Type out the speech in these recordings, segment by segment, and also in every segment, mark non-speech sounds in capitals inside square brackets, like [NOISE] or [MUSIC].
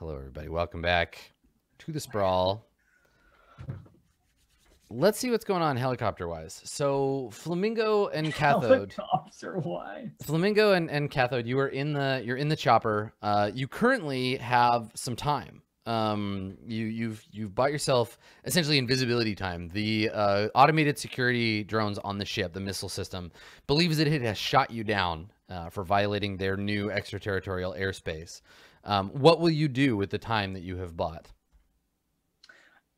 Hello, everybody. Welcome back to the sprawl. Let's see what's going on helicopter wise. So Flamingo and [LAUGHS] Cathode. Helicopter wise. Flamingo and, and Cathode, you are in the you're in the chopper. Uh, you currently have some time. Um, you you've you've bought yourself essentially invisibility time. The uh, automated security drones on the ship, the missile system, believes that it has shot you down uh, for violating their new extraterritorial airspace. Um, what will you do with the time that you have bought?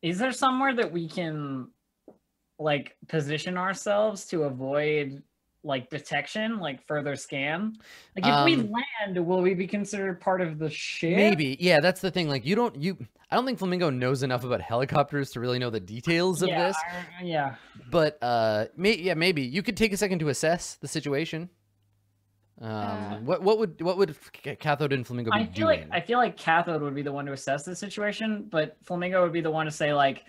Is there somewhere that we can like position ourselves to avoid like detection, like further scan? Like if we Um, land, will we be considered part of the ship? Maybe, yeah, that's the thing. Like, you don't, you, I don't think Flamingo knows enough about helicopters to really know the details of yeah, this. I- yeah. But, uh, may, yeah, maybe you could take a second to assess the situation. Um, Uh, what, what would, what would Cathode and Flamingo be I feel like? I feel like Cathode would be the one to assess the situation, but Flamingo would be the one to say like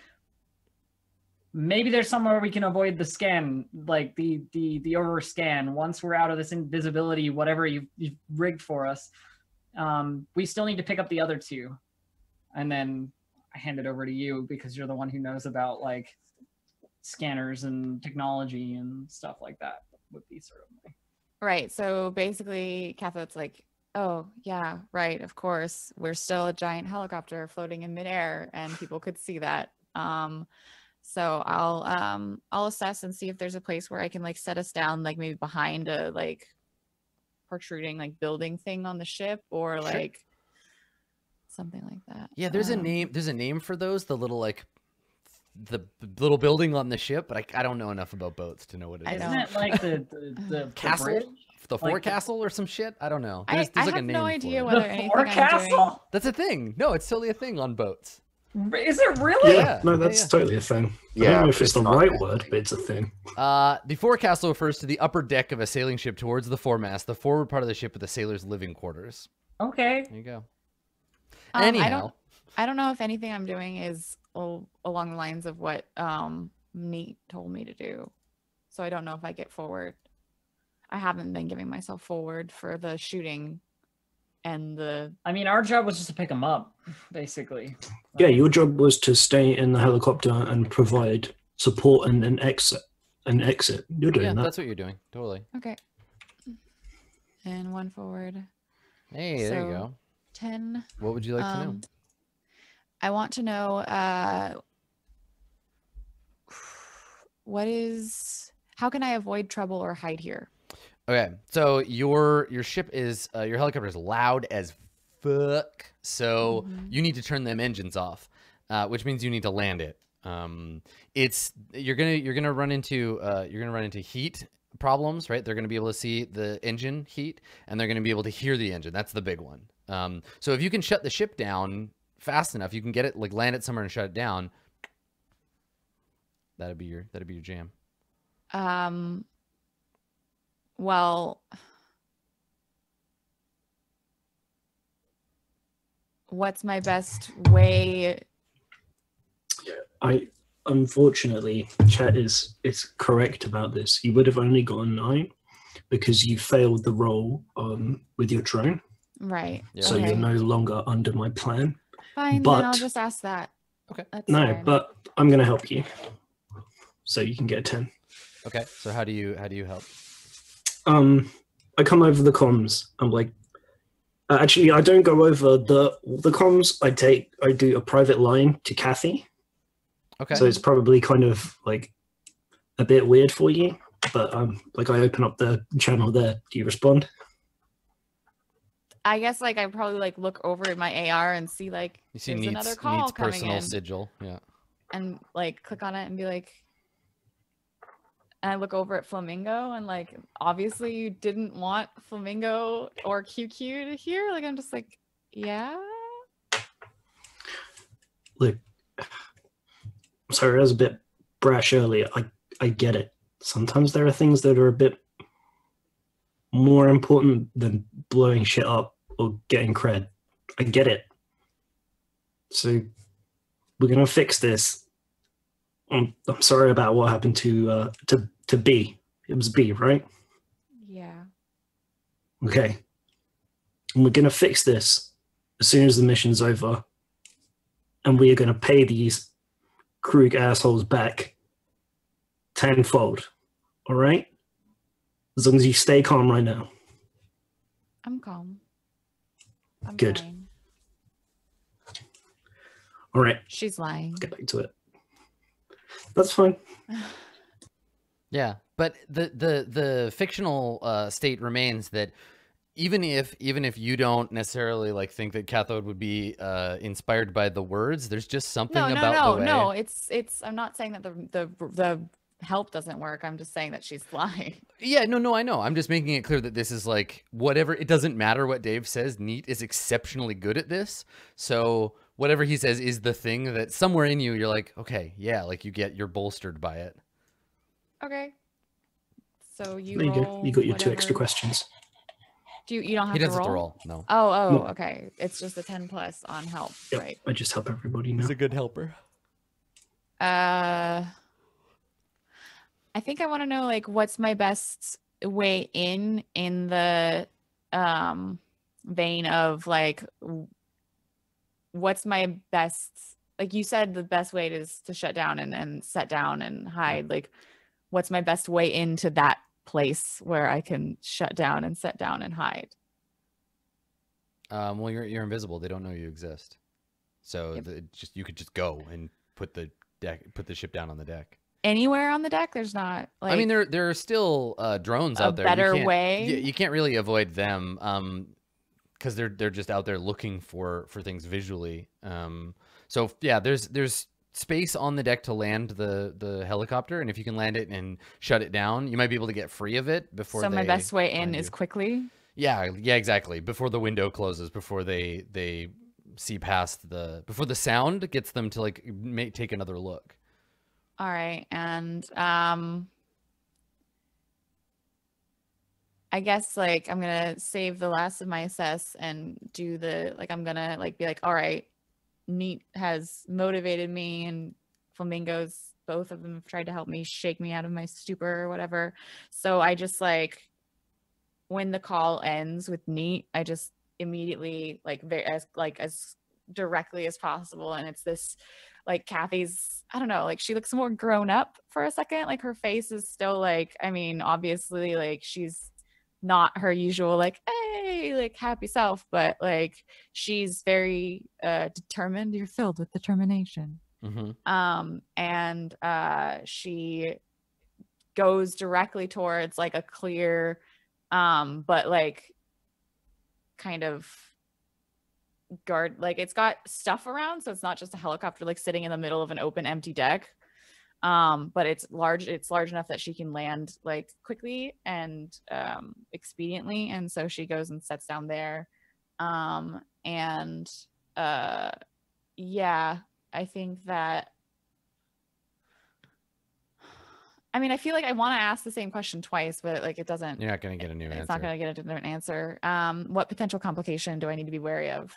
maybe there's somewhere we can avoid the scan, like the the the over scan. Once we're out of this invisibility, whatever you've, you've rigged for us, um, we still need to pick up the other two, and then I hand it over to you because you're the one who knows about like scanners and technology and stuff like that. Would be sort of my Right. So basically, Cathode's like, oh, yeah, right. Of course. We're still a giant helicopter floating in midair, and people could see that. Um, so I'll um I'll assess and see if there's a place where I can like set us down, like maybe behind a like protruding like building thing on the ship or Sure. like something like that. yeah, there's a Um, name, there's a name for those, the little, like, the little building on the ship, but I, I don't know enough about boats to know what it I is. don't- Isn't it like the the, [LAUGHS] the, the Castle? bridge? The like the- forecastle or some shit? I don't know. I, There's, I like a have name no idea whether the anything I'm doing. forecastle? That's a thing. No, it's totally a thing on boats. Is it really? Yeah, Yeah, no, that's yeah. totally a thing. I Yeah, don't know if it's, it's the right bad. word, but it's a thing. Uh, the forecastle refers to the upper deck of a sailing ship towards the foremast, the forward part of the ship with the sailor's living quarters. Okay. There you go. Um, I Anyhow, don't I don't know if anything I'm doing is al- along the lines of what um Neat told me to do. So I don't know if I get forward. I haven't been giving myself forward for the shooting and the I mean, our job was just to pick them up, basically. Yeah, your job was to stay in the helicopter and provide support and an exit. An exit. You're doing yeah, that. that's what you're doing. Totally. okay. And one forward. Hey, there you go. 10. What would you like to know? I want to know uh what is how can I avoid trouble or hide here? Okay, so your your ship is uh, your helicopter is loud as fuck. So Mhm. you need to turn them engines off, uh, which means you need to land it. Um, it's you're gonna you're gonna run into uh, you're gonna run into heat problems, right? They're gonna be able to see the engine heat, and they're gonna be able to hear the engine. That's the big one. Um, so if you can shut the ship down fast enough, you can get it like land it somewhere and shut it down. That'd be your that'd be your jam. Um well what's my best way I unfortunately, chat is is correct about this. You would have only got a nine because you failed the roll um, with your drone, right? Yeah. so okay. you're no longer under my plan. Fine, then I'll just ask that. Okay. That's No, fine. but I'm gonna help you, so you can get a ten. Okay, so how do you how do you help? um i come over the comms i'm like uh, actually i don't go over the the comms i take i do a private line to kathy Okay. so it's probably kind of like a bit weird for you but um like i open up the channel there do you respond I guess like I probably like look over at my AR and see like You see needs, another call needs coming personal in. sigil. Yeah. and like click on it and be like and I look over at Flamingo and like obviously you didn't want Flamingo or QQ to hear. Like I'm just like, yeah. look sorry i was a bit brash earlier i i get it sometimes there are things that are a bit more important than blowing shit up or getting cred i get it so we're gonna fix this i'm, I'm sorry about what happened to uh to to b it was b right Yeah. okay and we're gonna fix this as soon as the mission's over, and we are going to pay these Krug assholes back tenfold. All right? As long as you stay calm right now. I'm calm. I'm Good. fine. All right, She's lying. get back to it. That's fine. [SIGHS] Yeah, but the the the fictional uh, state remains that even if even if you don't necessarily like think that cathode would be uh, inspired by the words, there's just something no, no, about no, the way. no. It's it's. I'm not saying that the the the help doesn't work. I'm just saying that she's [LAUGHS] lying. Yeah, no, no, I know. I'm just making it clear that this is like whatever. It doesn't matter what Dave says. Neat is exceptionally good at this. So whatever he says is the thing that somewhere in you you're like, okay, yeah, like you get you're bolstered by it. Okay. So you there you go. You got your two extra questions. Do you? You don't have He to doesn't roll. have to roll. No. Oh, oh, No. okay. It's just a 10 plus on help, Yep. right? I just help everybody now. He's a good helper. Uh I think I want to know like what's my best way in in the um vein of like what's my best like you said the best way is to shut down and, and set down and hide like what's my best way into that place where I can shut down and set down and hide Um, well, you're you're invisible. They don't know you exist. So Yep. the, just you could just go and put the deck, put the ship down on the deck. Anywhere on the deck there's not like I mean, there there are still uh, drones out there. You better can't- way You, you can't really avoid them, um, because they're they're just out there looking for for things visually. Um, so yeah, there's there's space on the deck to land the the helicopter, and if you can land it and shut it down, you might be able to get free of it before. so my best way in find is quickly Yeah, yeah, exactly. Before the window closes, before they they see past the before the sound gets them to like take another look. All right, and um I guess like I'm gonna save the last of my assess and do the like I'm gonna like be like, all right, Neat has motivated me and Flamingos, both of them have tried to help me shake me out of my stupor or whatever. So I just like when the call ends with Neat, I just immediately like very as like as directly as possible. And it's this like Kathy's, I don't know, like she looks more grown up for a second. Like her face is still like, I mean, obviously, like she's not her usual, like, hey, like happy self, but like she's very uh determined. You're filled with determination. hmm Um, and uh she goes directly towards like a clear, um, but like kind of guard like it's got stuff around so it's not just a helicopter like sitting in the middle of an open empty deck um but it's large it's large enough that she can land like quickly and um expediently and so she goes and sets down there um and uh yeah i think that i mean i feel like i want to ask the same question twice but like it doesn't You're not gonna get a new it's answer. It's not going to get a different answer. Um, what potential complication do I need to be wary of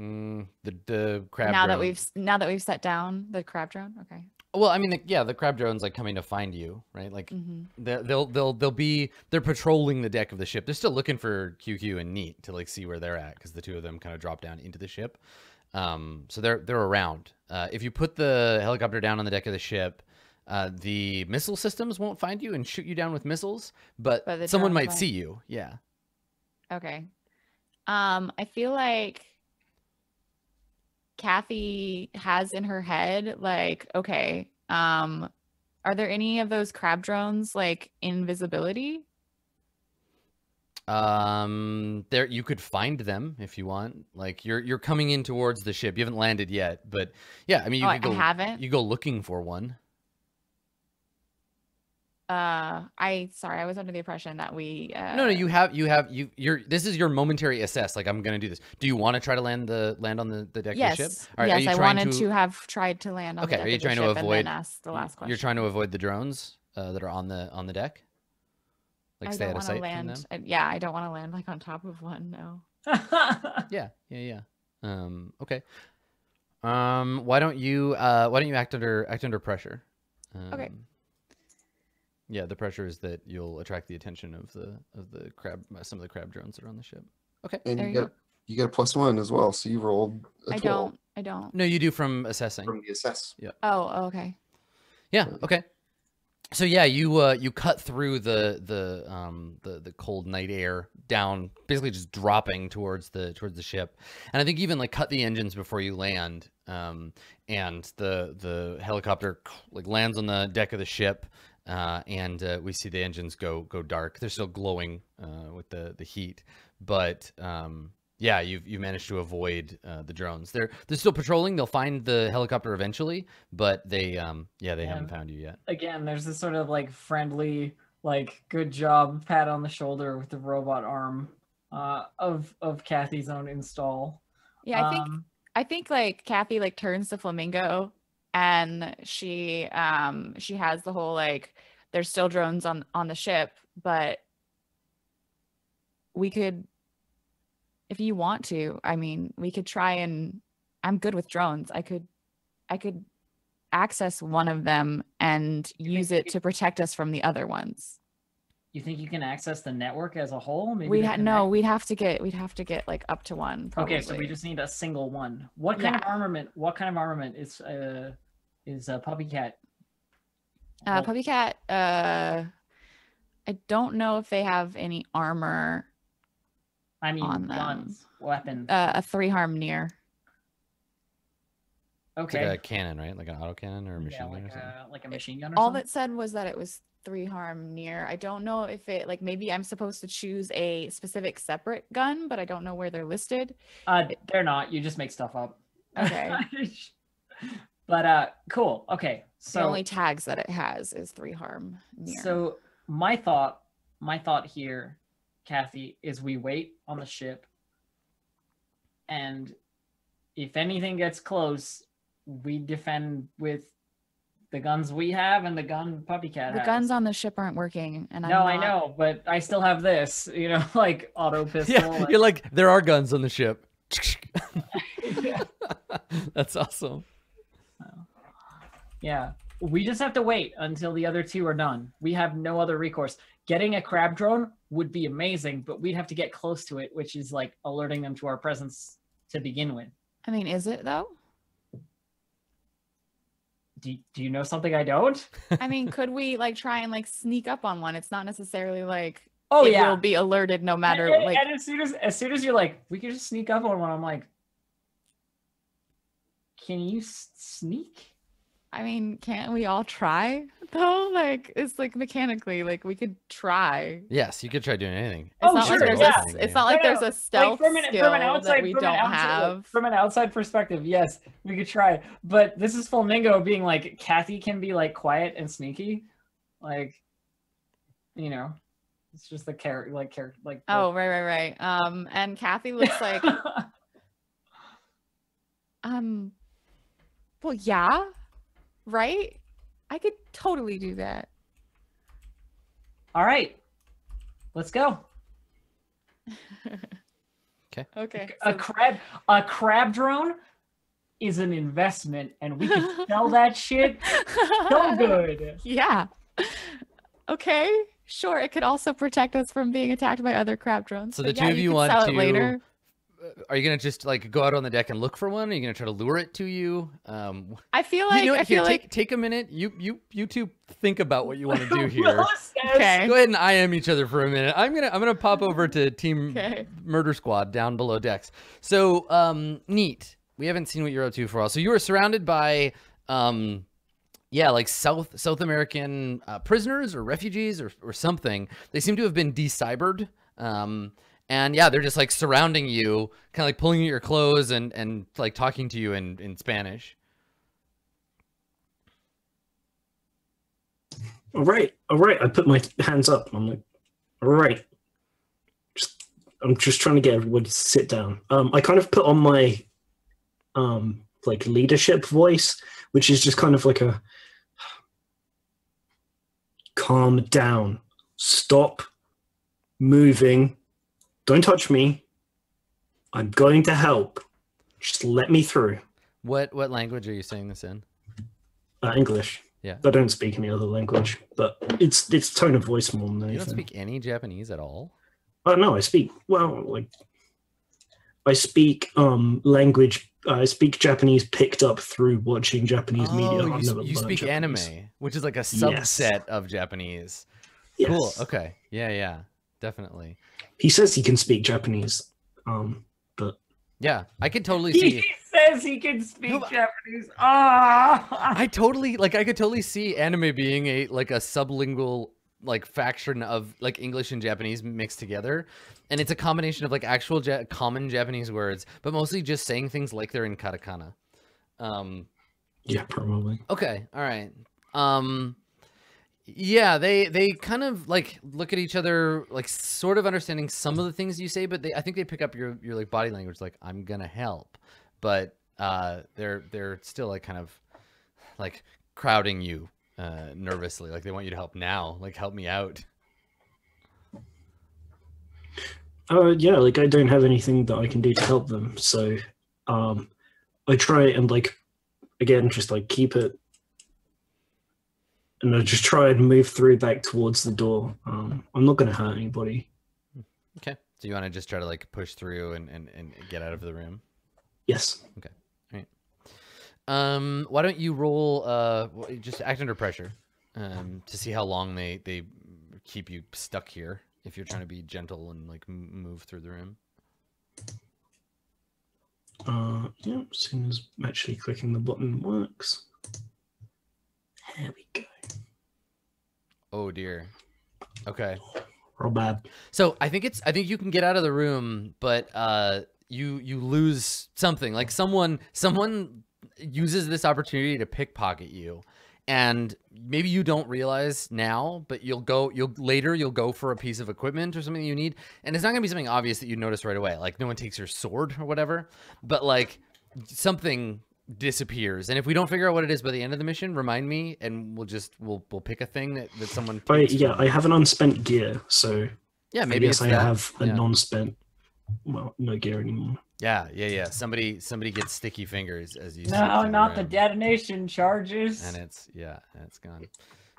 Mm, the the crab. now that we've now that we've set down the crab drone? Okay. Well, I mean, the, yeah, the crab drone's like coming to find you, right? Like hmm they- they'll they'll they'll be they're patrolling the deck of the ship. They're still looking for QQ and Neat to like see where they're at because the two of them kind of drop down into the ship. Um, so they're they're around. Uh, if you put the helicopter down on the deck of the ship, uh, the missile systems won't find you and shoot you down with missiles, but, But someone might might. see you. Yeah. Okay. Um, I feel like Kathy has in her head like, okay, um, are there any of those crab drones like invisibility? Um, there you could find them if you want. Like you're you're coming in towards the ship. You haven't landed yet, but yeah, I mean you oh, could go I haven't. you go looking for one. Uh, I sorry, I was under the impression that we. Uh, No, no, you have you have you you're this is your momentary assess. Like I'm gonna do this. Do you want to try to land the land on the, the deck Yes, of the ship? All right, are yes, you I wanted to... have tried to land on Okay, the are deck you of trying to avoid ask the last question you're trying to avoid the drones uh, that are on the on the deck. Like I stay don't out of sight land. from them. uh, Yeah, I don't want to land like on top of one. No. [LAUGHS] Yeah, yeah, yeah. Um, okay. Um, why don't you uh why don't you act under act under pressure? Um, Okay. Yeah, the pressure is that you'll attract the attention of the of the crab some of the crab drones that are on the ship. Okay. And There you you get you get a plus one as well. So you rolled a I 12 don't. I don't. No, you do from assessing. from the assess. Yeah. Oh, okay. Yeah. Okay. So yeah, you uh you cut through the the um the the cold night air down, basically just dropping towards the towards the ship, and I think even like cut the engines before you land. Um, and the the helicopter like lands on the deck of the ship, uh, and uh, we see the engines go go dark. They're still glowing uh, with the the heat, but um yeah, you've you managed to avoid uh, the drones. They're they're still patrolling. They'll find the helicopter eventually, but they um yeah they haven't found you yet. Again, there's this sort of like friendly, like good job pat on the shoulder with the robot arm uh, of of Kathy's own install. Yeah, I think Um, I think like Kathy like turns to Flamingo and she um she has the whole like there's still drones on on the ship, but we could if you want to, I mean, we could try and I'm good with drones. I could I could access one of them and use it to protect us from the other ones. You think you can access the network as a whole? Maybe We'd ha- no, we'd have to get we'd have to get like up to one. Probably. Okay, so we just need a single one. What kind of armament? What kind of armament is uh is uh, Puppy Cat? Uh, Puppy Cat, uh, I don't know if they have any armor. I mean, on them. guns, weapons. Uh, a three harm near. It's okay, like a cannon, right? Like an autocannon or a machine yeah, gun like or something. a like a machine gun or All something. that said was that it was three harm near. I don't know if it like maybe I'm supposed to choose a specific separate gun, but I don't know where they're listed. Uh, they're not. You just make stuff up. Okay. [LAUGHS] but uh, cool. Okay, the so only tags that it has is three harm near. So my thought, my thought here, Kathy, is we wait on the ship, and if anything gets close, we defend with the guns we have and the gun Puppy Cat the has. guns on the ship aren't working, and I'm no, I know, but I still have this. You know, [LAUGHS] like auto [LAUGHS] pistol. Yeah, and- you're like there are guns on the ship. [LAUGHS] That's awesome. Yeah. We just have to wait until the other two are done. We have no other recourse. Getting a crab drone would be amazing, but we'd have to get close to it, which is like alerting them to our presence to begin with. I mean, is it though? Do, do you know something I don't? I mean, could we like try and like sneak up on one? It's not necessarily like Oh it yeah. will be alerted no matter and, like and as soon as as soon as you're like, we can just sneak up on one, I'm like, can you sneak? I mean, can't we all try though? Like it's like mechanically, like we could try. Yes, you could try doing anything. It's Oh, not sure, like there's yeah. a, it's not like No, there's a stealth from an, skill from an outside, that we from don't an outside, have. from an outside perspective, yes, we could try. But this is Flamingo being like Kathy can be like quiet and sneaky, like you know, it's just the character, like character, like. the- Oh, right, right, right. Um, and Kathy looks like, [LAUGHS] um, well, yeah, right. I could totally do that. All right, let's go. [LAUGHS] Okay. Okay. A crab, a crab drone is an investment, and we can [LAUGHS] sell that shit so good. Yeah. Okay. Sure. It could also protect us from being attacked by other crab drones. So the yeah, two of you could want sell to- it later. Are you gonna just like go out on the deck and look for one? Are you gonna try to lure it to you? Um, I feel like you know what? I Here, feel take like take a minute. You you you two think about what you want to do [LAUGHS] here. Okay. Go ahead and IM each other for a minute. I'm gonna I'm gonna pop over to Team [LAUGHS] Okay. Murder Squad down below decks. So um, neat. We haven't seen what you're up to for a while. So you are surrounded by um, yeah, like South South American uh, prisoners or refugees or or something. They seem to have been decybered. Um, and yeah, they're just like surrounding you, kind of like pulling at your clothes and and like talking to you in in Spanish. All right, all right. I put my hands up. I'm like, all right. Just, I'm just trying to get everybody to sit down. Um, I kind of put on my, um, like leadership voice, which is just kind of like a calm down, stop moving, don't touch me. I'm going to help. Just let me through. What what language are you saying this in? Uh, English. Yeah. I don't speak any other language, but it's it's tone of voice more than anything. You don't speak any Japanese at all. Oh no, I speak well, like I speak um language. I speak Japanese picked up through watching Japanese media. Oh, I've you, you speak Japanese. anime, which is like a Yes. subset of Japanese. Yes. Cool. Okay. Yeah, yeah. Definitely. He says he can speak Japanese. Um, but Yeah, I could totally see. He says he can speak No, Japanese. Ah, [LAUGHS] I totally like. I could totally see anime being a like a sublingual like faction of like English and Japanese mixed together, and it's a combination of like actual ja- common Japanese words, but mostly just saying things like they're in katakana. Um. yeah, probably. Okay. All right. Um. Yeah, they they kind of like look at each other, like sort of understanding some of the things you say, but they I think they pick up your your like body language, like I'm gonna help, but uh, they're they're still like kind of like crowding you uh, nervously, like they want you to help now, like help me out. Uh, yeah, like I don't have anything that I can do to help them, so um, I try and like again just like keep it, and I just try and move through back towards the door. Um, I'm not going to hurt anybody. Okay. So you want to just try to like push through and, and, and get out of the room? Yes. Okay. All right. Um, why don't you roll? Uh, just act under pressure, um, to see how long they they keep you stuck here. If you're trying to be gentle and like move through the room. Uh, yeah. As soon as actually clicking the button works. There we go. Oh dear. Okay. Real bad. So I think it's I think you can get out of the room, but uh, you you lose something. Like someone someone uses this opportunity to pickpocket you, and maybe you don't realize now, but you'll go you'll later you'll go for a piece of equipment or something you need, and it's not gonna be something obvious that you notice right away. Like no one takes your sword or whatever, but like something disappears and if we don't figure out what it is by the end of the mission remind me and we'll just we'll we'll pick a thing that, that someone I, yeah, I have an unspent gear, so yeah I maybe guess I that. have a yeah. non-spent. Well, no gear anymore. Yeah, yeah, yeah. Somebody somebody gets sticky fingers as you slip no, through not the room, detonation charges. And it's yeah, and it's gone.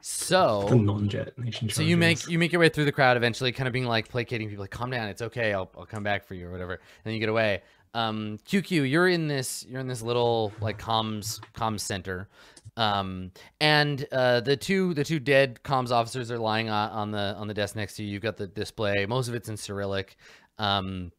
So The non-jet nation. so you make you make your way through the crowd eventually kind of being like placating people like calm down, it's okay. I'll I'll come back for you or whatever. And then you get away. Um QQ, you're in this you're in this little like comms comms center. Um and uh the two the two dead comms officers are lying on, on the on the desk next to you. You've got the display. Most of it's in Cyrillic. Um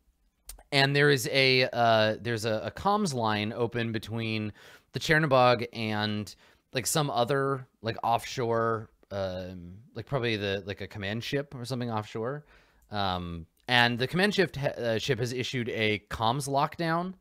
and there is a uh, there's a, a comms line open between the Chernobog and like some other like offshore um, like probably the like a command ship or something offshore um, and the command ship ha- uh, ship has issued a comms lockdown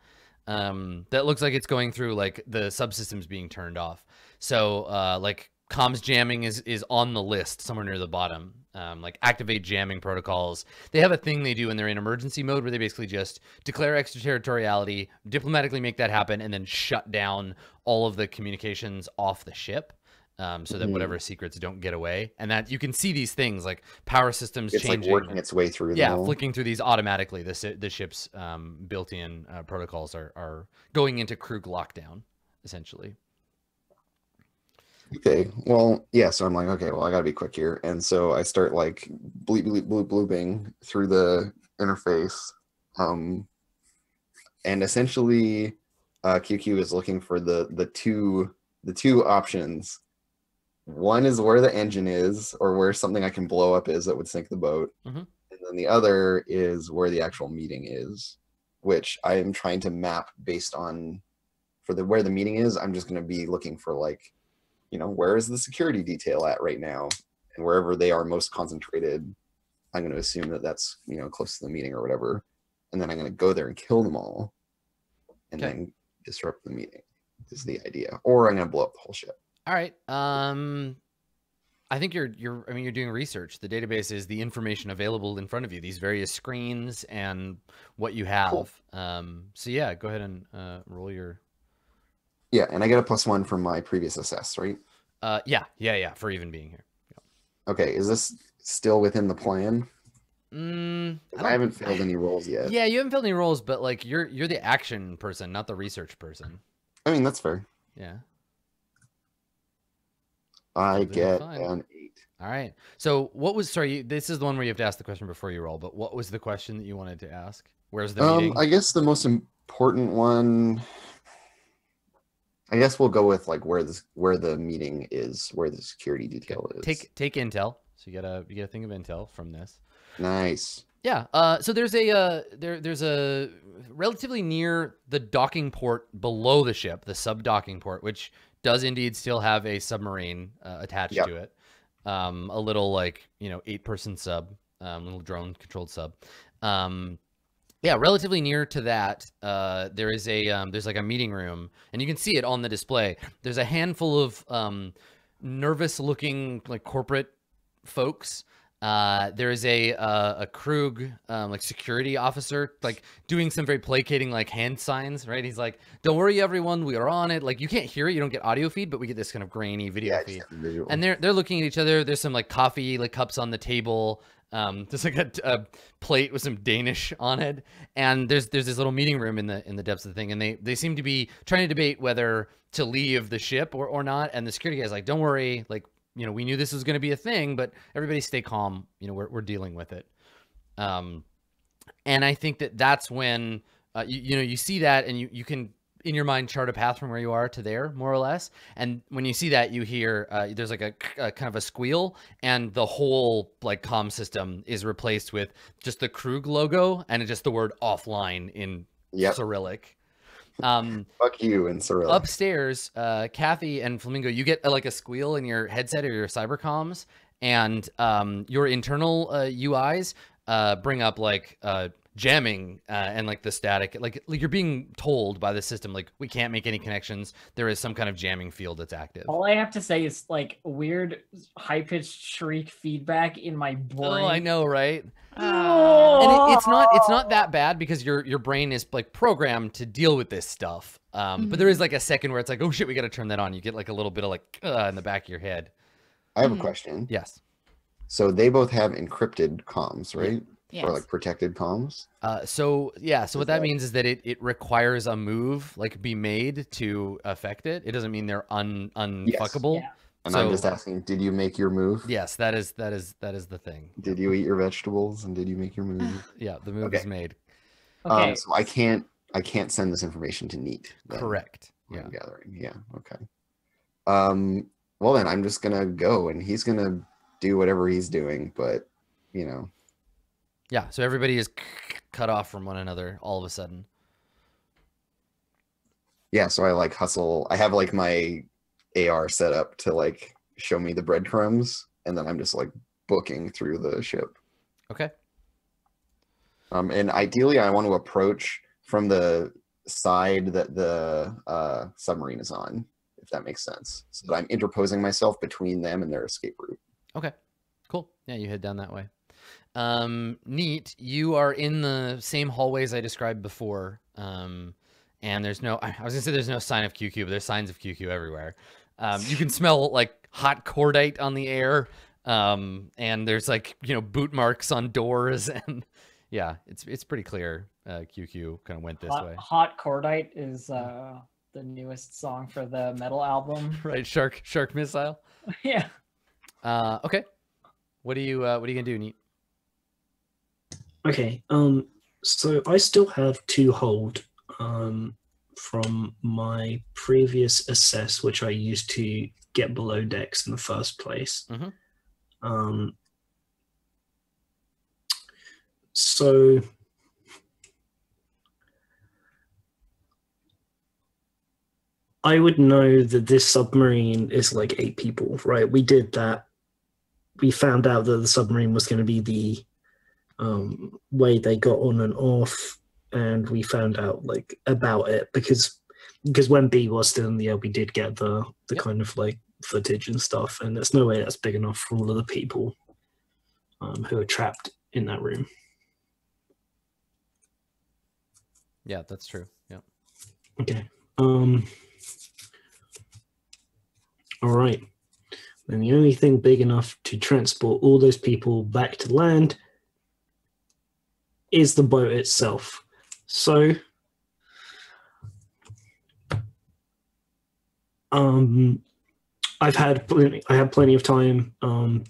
um, that looks like it's going through like the subsystems being turned off. So uh, like comms jamming is is on the list somewhere near the bottom. Um, like activate jamming protocols. They have a thing they do when they're in emergency mode where they basically just declare extraterritoriality, diplomatically make that happen, and then shut down all of the communications off the ship. Um, so that Mhm. whatever secrets don't get away, and that you can see these things like power systems It's like changing. working its way through. yeah, them flicking through these automatically. The the ship's um, built-in uh, protocols are are going into Krug lockdown, essentially. Okay. Well, yeah. So I'm like, okay, well, I gotta be quick here, and so I start like bleep bleep bloop blooping through the interface, um, and essentially, uh, QQ is looking for the the two the two options. One is where the engine is, or where something I can blow up is that would sink the boat, Mhm. and then the other is where the actual meeting is, which I am trying to map based on for the where the meeting is. I'm just going to be looking for like you know, where is the security detail at right now? And wherever they are most concentrated, I'm going to assume that that's, you know, close to the meeting or whatever. And then I'm going to go there and kill them all and Okay. then disrupt the meeting is the idea. Or I'm going to blow up the whole ship. All right. Um, I think you're you're. I mean, you're doing research. The database is the information available in front of you. These various screens and what you have. Cool. Um, so yeah, go ahead and uh, roll your. Yeah. And I get a plus one from my previous assess, right? Uh, yeah, yeah, yeah. For even being here. Okay. Is this still within the plan? Mm, don't- I, haven't failed any rolls yet. Yeah, you haven't filled any roles, but like you're you're the action person, not the research person. I mean, that's fair. Yeah. I get fine. an eight. All right. So what was sorry? you- This is the one where you have to ask the question before you roll. But what was the question that you wanted to ask? Where's the Um, meeting? I guess the most important one. I guess we'll go with like where this where the meeting is, where the security detail is. Take take intel. So you gotta you gotta think of intel from this. nice. Yeah. Uh, so there's a uh, there there's a relatively near the docking port below the ship, the sub docking port, which does indeed still have a submarine uh, attached Yep. to it. Um, a little like you know eight person sub, um, little drone controlled sub. Um, yeah, relatively near to that, uh, there is a um, there's like a meeting room, and you can see it on the display. There's a handful of um, nervous looking like corporate folks. Uh, there is a uh, a Krug um, like security officer like doing some very placating like hand signs, right? He's like, "Don't worry, everyone, we are on it." Like you can't hear it, you don't get audio feed, but we get this kind of grainy video Yeah, feed just have the visual. and they're they're looking at each other. There's some like coffee like cups on the table. Um, there's like a, a plate with some Danish on it, and there's there's this little meeting room in the in the depths of the thing, and they they seem to be trying to debate whether to leave the ship or or not. And the security guy's like, "Don't worry, like you know we knew this was going to be a thing, but everybody stay calm. You know we're we're dealing with it." Um, and I think that that's when uh, you, you know you see that and you you can in your mind chart a path from where you are to there more or less and when you see that you hear uh, there's like a, a kind of a squeal and the whole like comm system is replaced with just the krug logo and just the word offline in Yep. cyrillic um Fuck you and Cyril. upstairs, uh, Kathy and Flamingo, you get uh, like a squeal in your headset or your cybercoms, and um, your internal uh, UIs uh, bring up like uh, jamming uh, and like the static. Like, like you're being told by the system, like we can't make any connections. There is some kind of jamming field that's active. All I have to say is like weird high pitched shriek feedback in my brain. Oh, I know, right? Ah. and it, it's not it's not that bad because your your brain is like programmed to deal with this stuff um but there is like a second where it's like oh shit we got to turn that on you get like a little bit of like uh, in the back of your head I have a Mhm. question. yes So they both have encrypted comms, right? Yes. Or like protected comms. uh so yeah so what that that- means is that it it requires a move like be made to affect it it doesn't mean they're un unfuckable Yeah. And I'm just asking, did you make your move? yes that is that is that is the thing Did you eat your vegetables and did you make your move? [LAUGHS] yeah the move Okay. is made Okay. Um, so I can't I can't send this information to Neat. then, correct yeah I'm gathering. Yeah. Okay. Um. Well, then I'm just gonna go, and he's gonna do whatever he's doing. But you know, yeah so everybody is cut off from one another all of a sudden yeah. So I like hustle. I have like my AR set up to like show me the breadcrumbs, and then I'm just like booking through the ship. okay Um, and ideally, I want to approach from the side that the uh, submarine is on, if that makes sense. So that I'm interposing myself between them and their escape route. Okay, cool. Yeah, you head down that way. Um, neat. You are in the same hallways I described before. Um, and there's no, I was gonna say there's no sign of QQ, but there's signs of QQ everywhere. Um, you can smell like hot cordite on the air. Um, and there's like, you know, boot marks on doors [LAUGHS] and yeah, it's, it's pretty clear. Uh, QQ kind of went this hot, way. hot cordite is uh the newest song for the metal album. [LAUGHS] Right. Shark, shark missile. [LAUGHS] yeah. Uh, okay. What are you, uh, what are you gonna do, Neat? Okay. Um. So I still have two hold. Um. From my previous assess, which I used to get below decks in the first place. Mhm. Um. So. I would know that this submarine is like eight people, right? We did that. We found out that the submarine was going to be the um, way they got on and off, and we found out like about it because because when B was still in the air, we did get the the Yep. kind of like footage and stuff, and there's no way that's big enough for all of the people um, who are trapped in that room. Yeah, that's true. Yeah. Okay. Um. All right. Then the only thing big enough to transport all those people back to land is the boat itself. So. Um, I've had plenty, I had plenty of time um,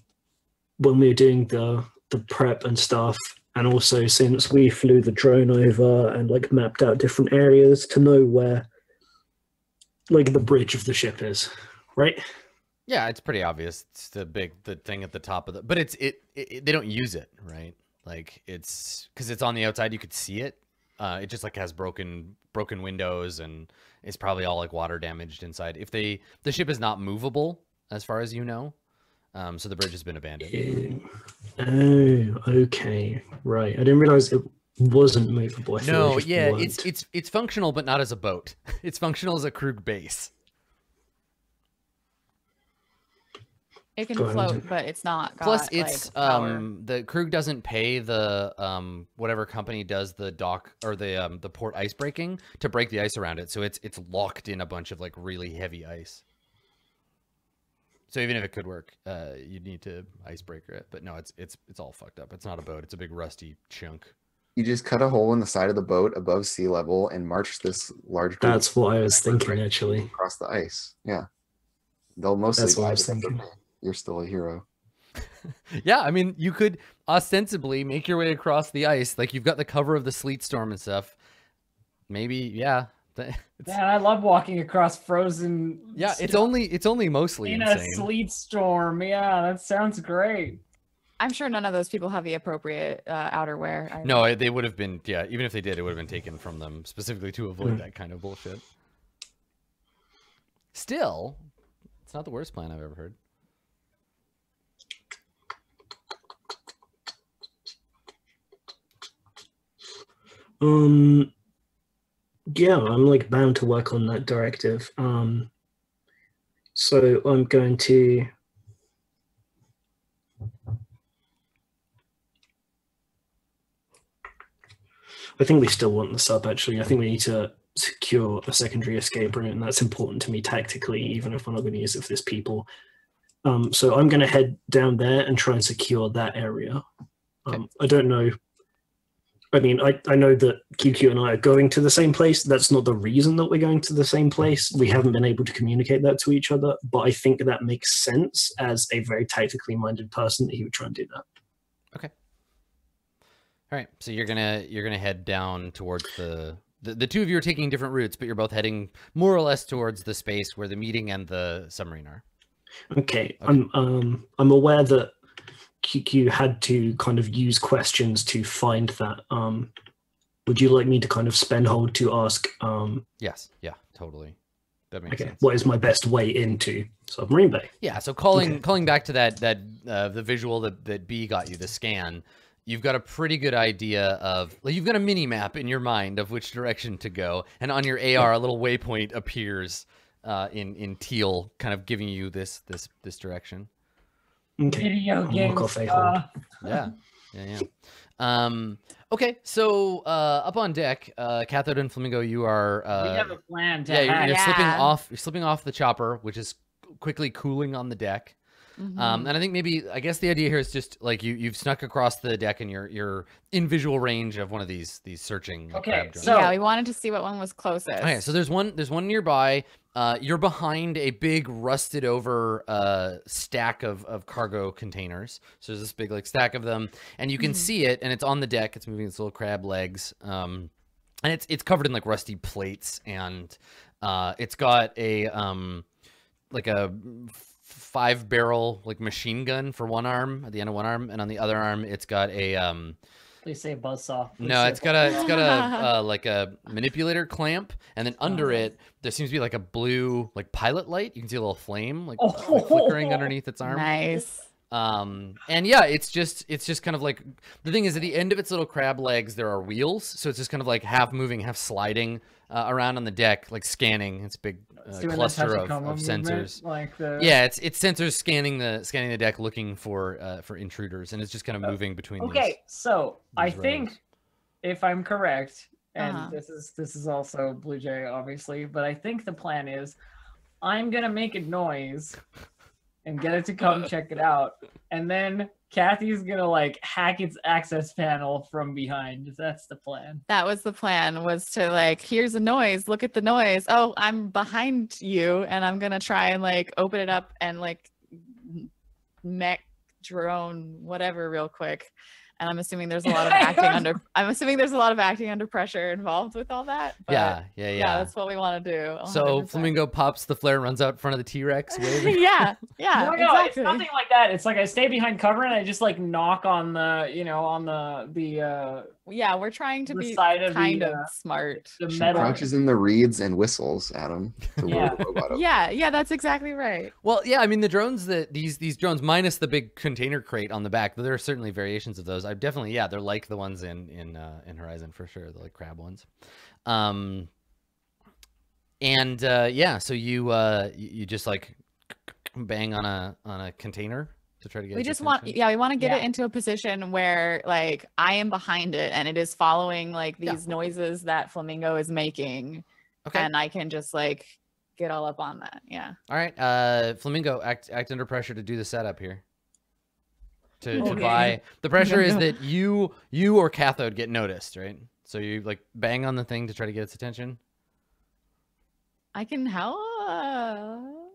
when we were doing the the prep and stuff and also since we flew the drone over and like mapped out different areas to know where like the bridge of the ship is, right? Yeah, it's pretty obvious. It's the big the thing at the top of the, but it's it, it they don't use it, right? Like it's because it's on the outside, you could see it. Uh, it just like has broken broken windows and it's probably all like water damaged inside. If they the ship is not movable, as far as you know, um, so the bridge has been abandoned. Oh, okay, right. I didn't realize it wasn't movable. I No, yeah, weren't. it's it's it's functional, but not as a boat. [LAUGHS] It's functional as a Krug base. It can Go float, but it's not. Got, Plus, it's like, power. um the Krug doesn't pay the um whatever company does the dock or the um the port ice breaking to break the ice around it, so it's it's locked in a bunch of like really heavy ice. So even if it could work, uh, you'd need to icebreaker it. But no, it's it's it's all fucked up. It's not a boat. It's a big rusty chunk. You just cut a hole in the side of the boat above sea level and march this large That's what I was thinking right? actually. across the ice. Yeah. They'll mostly That's what I was thinking. they're- You're still a hero. [LAUGHS] Yeah, I mean, you could ostensibly make your way across the ice, like you've got the cover of the sleet storm and stuff. Maybe, yeah. th- [LAUGHS] It's, Man, I love walking across frozen. yeah, it's only it's only mostly in a sleet storm. Yeah, that sounds great. I'm sure none of those people have the appropriate uh, outerwear. I- No, it- they would have been. Yeah, even if they did, it would have been taken from them specifically to avoid Mm. that kind of bullshit. Still, it's not the worst plan I've ever heard. Um, yeah, I'm like bound to work on that directive. Um, so I'm going to. I think we still want the sub. Actually, I think we need to secure a secondary escape route, and that's important to me tactically, even if we're not going to use it for this people. Um, so I'm going to head down there and try and secure that area. Okay. Um, I don't know I mean, I, I know that QQ and I are going to the same place. That's not the reason that we're going to the same place. We haven't been able to communicate that to each other, but I think that makes sense as a very tactically minded person that he would try and do that. Okay. All right, so you're gonna you're gonna head down towards the, the the two of you are taking different routes, but you're both heading more or less towards the space where the meeting and the submarine are. Okay, I'm um I'm aware that QQ had to kind of use questions to find that. Um, would you like me to kind of spend hold to ask um Yes, yeah, totally. That makes okay sense. what is my best way into submarine bay? Yeah, so calling Okay. calling back to that that uh, the visual that that B got you, the scan, you've got a pretty good idea of like you've got a mini map in your mind of which direction to go, and on your AR a little waypoint appears uh, in in teal, kind of giving you this this this direction. Okay, Video I'll games. uh. Yeah, yeah, yeah. Um, okay, so uh, up on deck, uh, Cathode and Flamingo, you are uh, we have a plan to yeah, you're, you're slipping off. You're slipping off the chopper, which is quickly cooling on the deck. Um, Mhm. and I think maybe I guess the idea here is just like you you've snuck across the deck and you're you're in visual range of one of these these searching Okay, crab so- yeah, we wanted to see what one was closest. Okay, so there's one there's one nearby. Uh, you're behind a big rusted over uh, stack of, of cargo containers. So there's this big like stack of them, and you can Mhm. see it, and it's on the deck. It's moving its little crab legs, um, and it's it's covered in like rusty plates, and uh, it's got a um, like a five barrel like machine gun for one arm at the end of one arm, and on the other arm it's got a um, Please say buzzsaw. Please no, say it's got a it's got a [LAUGHS] uh, like a manipulator clamp, and then under Oh. it there seems to be like a blue like pilot light. You can see a little flame like, Oh. like flickering underneath its arm. Nice. Um, and yeah, it's just it's just kind of like the thing is at the end of its little crab legs there are wheels, so it's just kind of like half moving, half sliding uh, around on the deck, like scanning its big It's uh, doing cluster of, of sensors. Like the Yeah, it's it's sensors scanning the scanning the deck, looking for uh, for intruders, and it's just kind of Uh, moving between. Okay, so I these think if I'm correct, and Uh-huh. this is this is also Blue Jay, obviously, but I think the plan is I'm gonna make a noise and get it to come check it out, and then Kathy's gonna like hack its access panel from behind. That's the plan. That was the plan was to like, here's a noise, look at the noise. Oh, I'm behind you and I'm to try and like open it up and like mech drone whatever real quick and I'm assuming there's [LAUGHS] a lot of acting under. I'm assuming there's a lot of acting under pressure involved with all that. but yeah, yeah, yeah. yeah, that's what we want to do. so 100%. Flamingo pops the flare, runs out in front of the T Rex, [LAUGHS] yeah, yeah, [LAUGHS] no, no, it's exactly. nothing like that. It's like I stay behind cover and I just like knock on the, you know, on the the uh yeah, we're trying to the be side of kind the, of uh, smart. the She metal. crouches in the reeds and whistles at him Yeah. the robot up. Yeah, yeah, that's exactly right. Well, yeah, I mean the drones that these these drones minus the big container crate on the back, there are certainly variations of those. I definitely yeah, they're like the ones in in uh, in Horizon for sure, the like crab ones. Um, and uh, yeah, so you uh you, you just like bang on a on a container to try to get. we its just want yeah we want to get it into a position where like i am behind it and it is following like Yeah. these noises that flamingo is making Okay. and i can just like get all up on that yeah All right, uh, Flamingo, act act under pressure to do the setup here. To, to buy the pressure is no. [LAUGHS] that you you or cathode get noticed, right? So you like bang on the thing to try to get its attention. i can help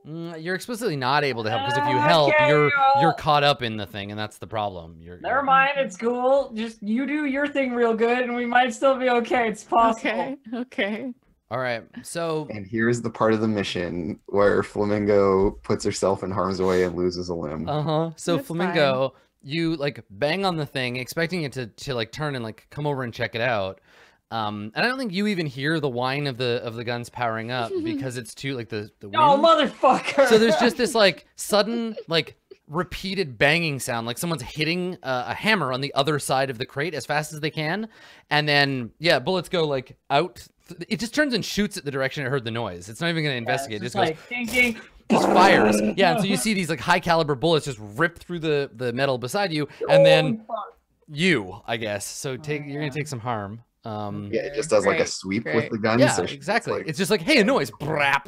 Mm, you're explicitly not able to help because if you Uh, help, okay, you're you're well- caught up in the thing, and that's the problem. You're Never you're- mind, it's cool. Just you do your thing real good and we might still be okay. It's possible. okay okay All right, so And here's the part of the mission where Flamingo puts herself in harm's way and loses a limb. uh huh. So That's Flamingo, you like bang on the thing, expecting it to to like turn and like come over and check it out. Um, and I don't think you even hear the whine of the of the guns powering up [LAUGHS] because it's too like the the wind. Oh motherfucker! so there's just this like sudden like repeated banging sound like someone's hitting uh, a hammer on the other side of the crate as fast as they can. And then yeah bullets go like out. It just turns and shoots at the direction it heard the noise. It's not even going to investigate. It just goes like ding ding. just fires. Yeah and so you see these like high caliber bullets just rip through the the metal beside you. And then Oh, you i guess. So take you're gonna take some harm um Yeah, it just does like a sweep great. with the gun. yeah, so she's exactly. like- it's just like, hey, a noise, brap.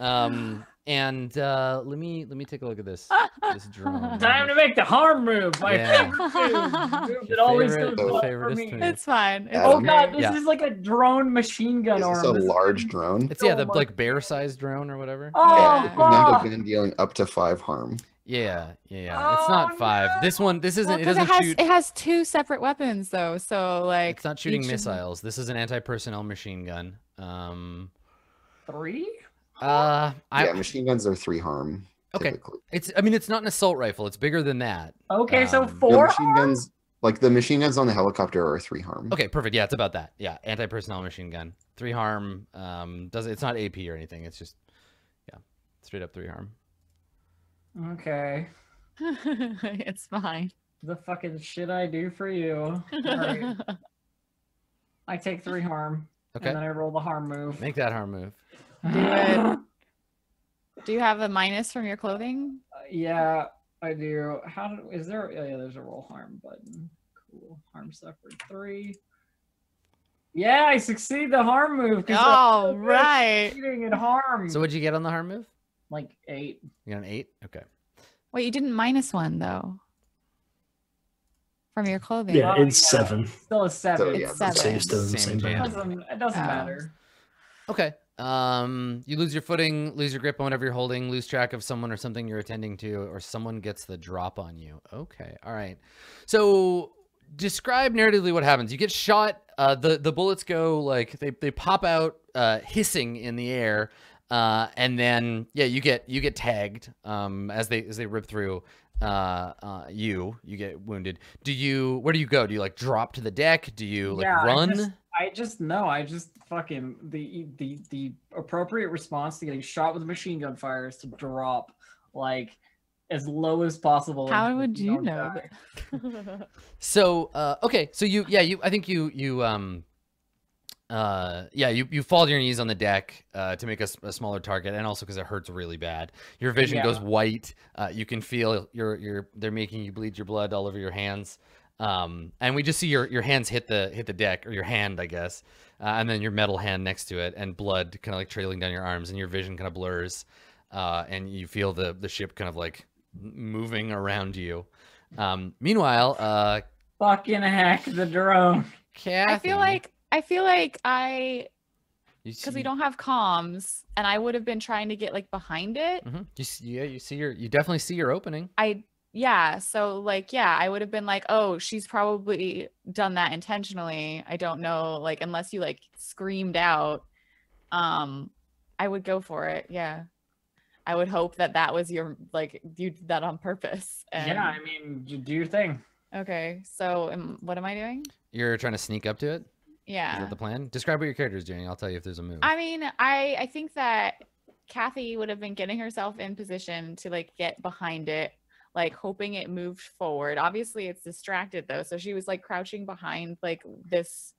Um, and uh, let me let me take a look at this this [LAUGHS] drone. Time to make the harm move. My Yeah. favorite move. Move Your that always favorite- goes well for me. move. it's fine it's Oh Adam. god, this Yeah. is like a drone machine gun Is this arm. a large drone? It's yeah, the like bear-sized drone or whatever. Oh Yeah. Remember fuck! been dealing up to five harm. Yeah, yeah, yeah. it's Oh, not five. This one, this isn't. well, it 'cause doesn't it has shoot. it has two separate weapons though so like it's not shooting each of missiles. This is an anti-personnel machine gun. Um, Three? uh, I. yeah, machine guns are three harm. Okay. Typically. It's. I mean, it's not an assault rifle. It's bigger than that. Okay, so Um, No, four. machine guns, like the machine guns on the helicopter, are three harm. Okay, perfect. Yeah, it's about that. Yeah, anti-personnel machine gun. Three harm. Um, does it's not AP or anything. It's just, yeah, straight up three harm. Okay. [LAUGHS] it's fine The fucking shit I do for you. Alright. [LAUGHS] I take three harm. Okay, And then I roll the harm move. make that harm move. Do it. Do you have a minus from your clothing? Uh, yeah, I do. How do, is there? Oh, yeah, there's a roll harm button. Cool. Harm suffered three. Yeah, I succeed the harm move. Oh, so right. succeeding at harm. So what'd you get on the harm move? Like eight. You got an eight. Okay. Wait, you didn't minus one though. From your clothing. Yeah, Oh, it's yeah. seven. Still a seven. So It's yeah, the seven. same. Same still in the Same same jam. It doesn't, it doesn't Oh. matter. Okay. Um, you lose your footing, lose your grip on whatever you're holding, lose track of someone or something you're attending to, or someone gets the drop on you. Okay. All right. So describe narratively what happens. You get shot. Uh, the the bullets go like they they pop out, uh, hissing in the air. Uh, and then yeah, you get you get tagged. Um, as they as they rip through. Uh, uh, you you get wounded. Do you? Where do you go? Do you like drop to the deck? Do you like Yeah, I run? just- I just know. I just fucking the the the appropriate response to getting shot with a machine gun fire is to drop like as low as possible. How would you know die. So uh okay, so you yeah, you I think you you um uh yeah, you you fall to your knees on the deck uh to make a smaller target and also cuz it hurts really bad. Your vision goes white. Uh you can feel your your they're making you bleed your blood all over your hands. Um and we just see your your hands hit the hit the deck or your hand, I guess. Uh, and then your metal hand next to it and blood kind of like trailing down your arms and your vision kind of blurs. Uh and you feel the the ship kind of like moving around you. Um meanwhile, uh Fucking hack the drone. Kathy, I feel like I feel like I because we don't have comms and I would have been trying to get like behind it. Mhm. You see, yeah, you see your, you definitely see your opening. I yeah so like yeah i would have been like oh she's probably done that intentionally i don't know like unless you like screamed out um i would go for it yeah i would hope that that was your like you did that on purpose and, Yeah, I mean, you do your thing. okay so am, what am i doing You're trying to sneak up to it. Is yeah that the plan? Describe what your character is doing. I'll tell you if there's a move. I mean, I I think that Kathy would have been getting herself in position to like get behind it, like hoping it moved forward. Obviously, it's distracted though, so she was like crouching behind like this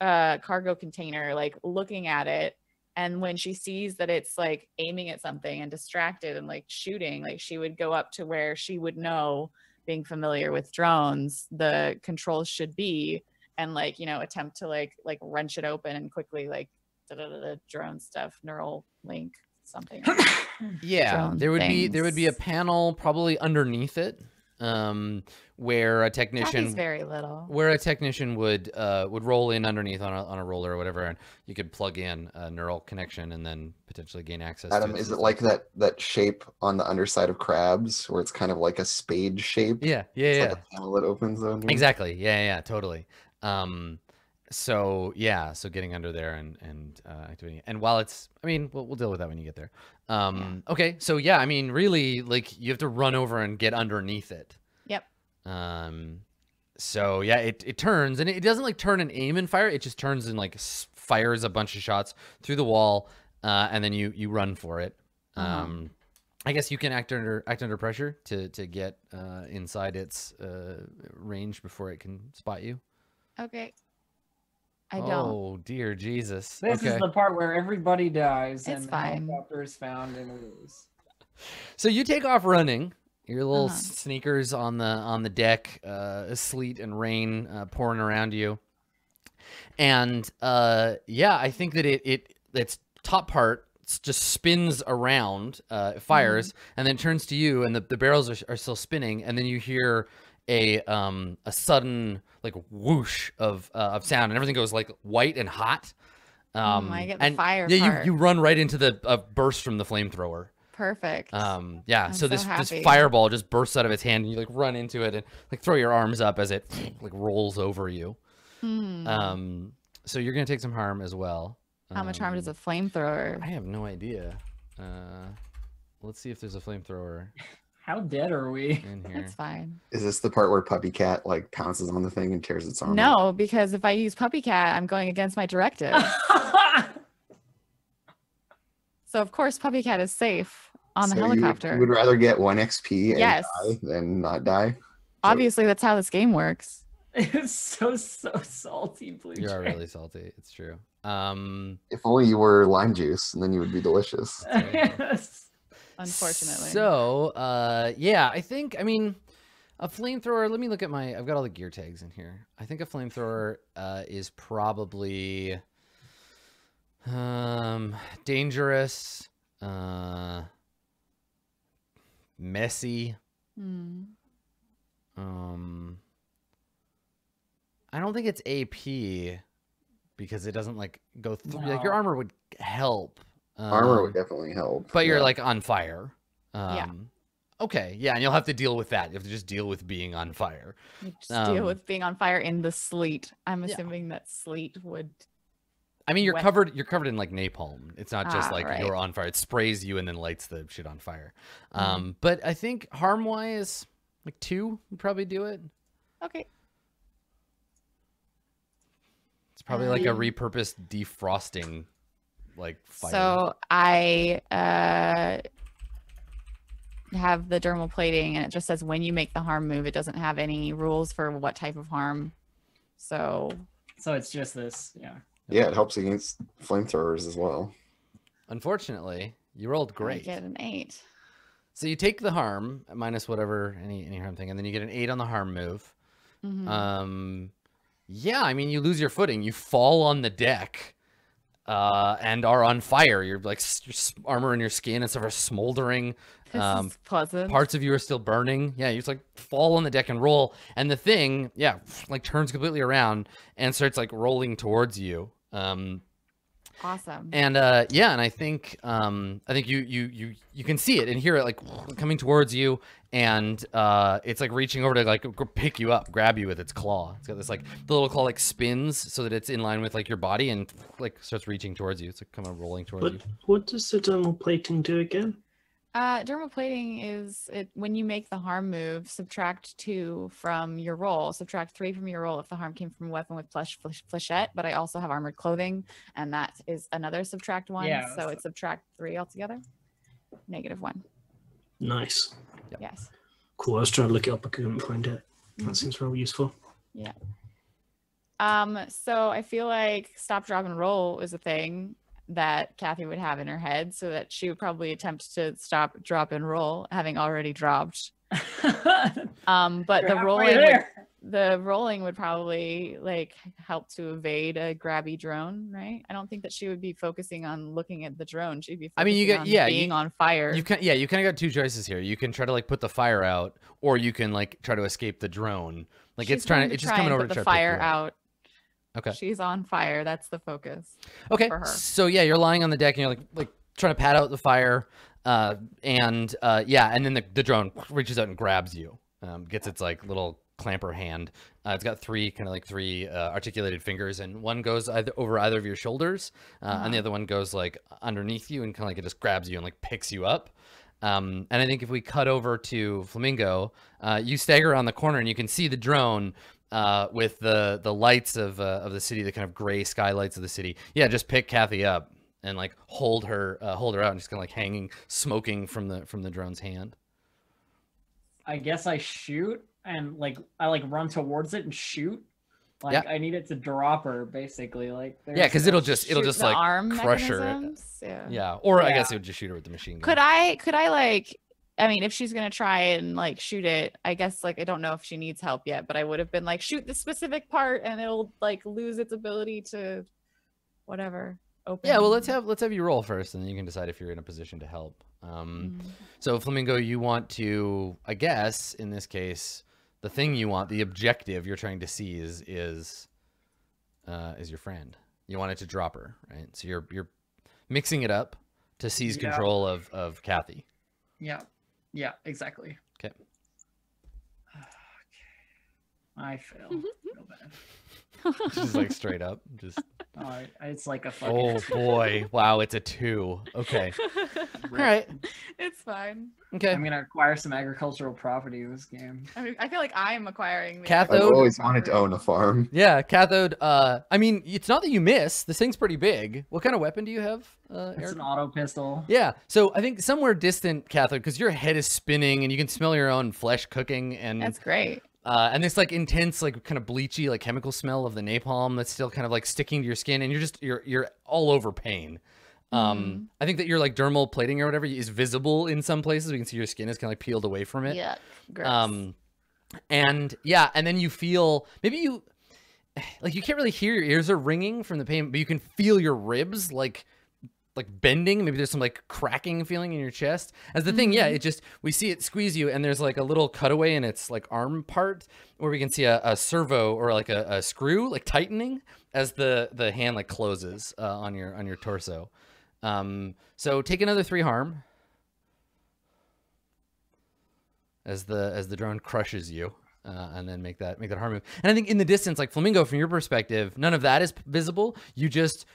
uh cargo container, like looking at it. And when she sees that it's like aiming at something and distracted and like shooting, like she would go up to where she would know, being familiar with drones, the controls should be and like you know attempt to like like wrench it open and quickly like da, da, da, da, drone stuff neural link something [LAUGHS] Yeah, drone there would be there would be a panel probably underneath it, um, where a Kathy's technician very little where a technician would uh would roll in underneath on a on a roller or whatever, and you could plug in a neural connection and then potentially gain access. Adam, to is it like that that shape on the underside of crabs where it's kind of like a spade shape? Yeah, yeah, It's yeah. like a panel that opens underneath? Exactly. Yeah, yeah, yeah, totally. Um, so yeah, so getting under there and and uh, activating it. And while it's, I mean, we'll, we'll deal with that when you get there. Um, okay. So yeah, I mean, really, like you have to run over and get underneath it. Yep. Um, so yeah, it it turns and it doesn't like turn and aim and fire. It just turns and like s- fires a bunch of shots through the wall, uh, and then you you run for it. Uh-huh. Um, I guess you can act under act under pressure to to get uh, inside its uh, range before it can spot you. Okay i don't Oh dear Jesus. This okay. is the part where everybody dies It's and the fine. helicopter is found and we lose. So you take off running. Your little Uh-huh. sneakers on the on the deck, uh, sleet and rain uh, pouring around you, and uh, yeah, I think that it it its top part just spins around, uh, it fires, and then turns to you, and the, the barrels are, are still spinning, and then you hear a um a sudden like whoosh of uh, of sound, and everything goes like white and hot. Um, Mm, I get the and fire Yeah, part. you you run right into the uh, burst from the flamethrower. perfect Um, yeah. I'm so so this this fireball just bursts out of its hand, and you like run into it and like throw your arms up as it like rolls over you. Hmm. Um, so you're gonna take some harm as well. how much harm does Um, a flamethrower I have no idea. Uh, let's see if there's a flamethrower How dead are we? in [LAUGHS] here. that's fine Is this the part where Puppy Cat like pounces on the thing and tears its arm? out? no because if i use puppy cat i'm going against my directive [LAUGHS] so of course puppy cat is safe on the So you would- helicopter You would rather get one XP and Yes. die than not die? obviously that's how this game works [LAUGHS] it's so so salty, blue. You are really salty. It's true. Um, If only you were lime juice, and then you would be delicious. Unfortunately So, uh, yeah, I think, I mean, a flamethrower, let me look at my, I've got all the gear tags in here. I think a flamethrower, uh, is probably, um, dangerous, uh, messy, Hmm. um, I don't think it's AP because it doesn't like go through, like your armor would help. Armor would um, definitely help. but you're yeah. like on fire. Um, Yeah. Okay. Yeah, and you'll have to deal with that. You have to just deal with being on fire. You just deal Um, with being on fire in the sleet. I'm Yeah. assuming that sleet would. I mean, you're Wet- covered. You're covered in like napalm. It's not just Ah, like right. you're on fire. It sprays you and then lights the shit on fire. Mhm. Um, but I think harm wise, like two would probably do it. Okay. It's probably like a Um, repurposed defrosting, like fire. So I uh, have the dermal plating, and it just says when you make the harm move. It doesn't have any rules for what type of harm. So so it's just this, yeah. yeah, it helps against flamethrowers as well. Unfortunately, you rolled I great. get an eight. So you take the harm minus whatever any any harm thing, and then you get an eight on the harm move. Mhm. Um, yeah, I mean, you lose your footing, you fall on the deck, uh, and are on fire. You're like your armor and your skin and stuff are smoldering. this um, is pleasant. Parts of you are still burning. Yeah, you just like fall on the deck and roll, and the thing, yeah, like turns completely around and starts like rolling towards you. Um, Awesome. And uh, yeah, and I think um, I think you you you you can see it and hear it like [SNIFFS] coming towards you, and uh, it's like reaching over to like pick you up, grab you with its claw. It's got this like the little claw like spins so that it's in line with like your body and like starts reaching towards you. It's like kind of rolling towards But you. what does the dermal plating do again? Uh, dermal plating is it when you make the harm move, subtract two from your roll, subtract three from your roll if the harm came from a weapon with plush flesh, flechette. But I also have armored clothing, and that is another subtract one. Yeah, so so- it's subtract three altogether. Negative one. Nice. Yes. Cool. I was trying to look it up. I couldn't find it. That seems real useful. Yeah. Um, so I feel like stop, drop, and roll is a thing that Kathy would have in her head, so that she would probably attempt to stop, drop, and roll, having already dropped. [LAUGHS] Um, but You're the rolling, would, the rolling would probably like help to evade a grabby drone, right? I don't think that she would be focusing on looking at the drone. She'd be. I mean, you get- yeah, you- being on fire. You can yeah, you kind of got two choices here. You can try to like put the fire out, or you can like try to escape the drone. Like She's it's trying to, it's just coming over to the try to pick fire out. Okay. She's on fire. That's the focus. Okay. So yeah, you're lying on the deck and you're like like trying to pat out the fire, uh, and uh, yeah, and then the, the drone reaches out and grabs you, um, gets its like little clamper hand. Uh, it's got three kind of like three uh, articulated fingers, and one goes either over either of your shoulders, uh, and the Uh-huh. other one goes like underneath you and kind of like it just grabs you and like picks you up. Um, and I think if we cut over to Flamingo, uh, you stagger around the corner and you can see the drone uh, with the the lights of uh, of the city, the kind of gray skylights of the city. Yeah, just pick Kathy up and like hold her uh, hold her out and just kind of like hanging, smoking from the from the drone's hand. I guess I shoot and like I like run towards it and shoot. Like I need it to drop her basically. Like Yeah, because it'll just it'll just like arm crush her. Yeah. Yeah, or I guess it would just shoot her with the machine gun. Could I could I like I mean if she's gonna try and like shoot it, I guess like I don't know if she needs help yet, but I would have been like shoot the specific part and it'll like lose its ability to whatever open. Yeah, well let's have let's have you roll first, and then you can decide if you're in a position to help. Um, Mm. So Flamingo, you want to, I guess, in this case, the thing you want, the objective you're trying to seize is is uh, is your friend. You want it to drop her, right? So you're you're mixing it up to seize Yeah. control of of Kathy. Yeah. Yeah, Exactly. Okay. [SIGHS] I fail. [LAUGHS] Real bad. [LAUGHS] Just like straight up, just Oh, it's like a fucking oh [LAUGHS] boy, wow, it's a two. Okay, [LAUGHS] all right, it's fine. okay. I'm gonna acquire some agricultural property in this game. I mean I feel like I'm acquiring the Cathode- I've always wanted to own a farm. Yeah, cathode. Uh, I mean, it's not that you miss. This thing's pretty big. What kind of weapon do you have, uh, It's Eric? an auto pistol. Yeah, so I think somewhere distant, cathode, because your head is spinning and you can smell your own flesh cooking, and That's great. Uh, and this like intense, like kind of bleachy, like chemical smell of the napalm that's still kind of like sticking to your skin, and you're just you're you're all over pain. Um, I think that your like dermal plating or whatever is visible in some places. We can see your skin is kind of like peeled away from it. Yeah. Gross. Um, and yeah, and then you feel maybe you [SIGHS] like you can't really hear your ears are ringing from the pain, but you can feel your ribs like like bending. Maybe there's some like cracking feeling in your chest. As the thing, yeah, Mhm. it just we see it squeeze you, and there's like a little cutaway in its like arm part where we can see a, a servo or like a, a screw like tightening as the the hand like closes uh, on your on your torso. Um, so take another three harm as the as the drone crushes you, uh, and then make that make that harm move. And I think in the distance, like flamingo, from your perspective, none of that is visible. You just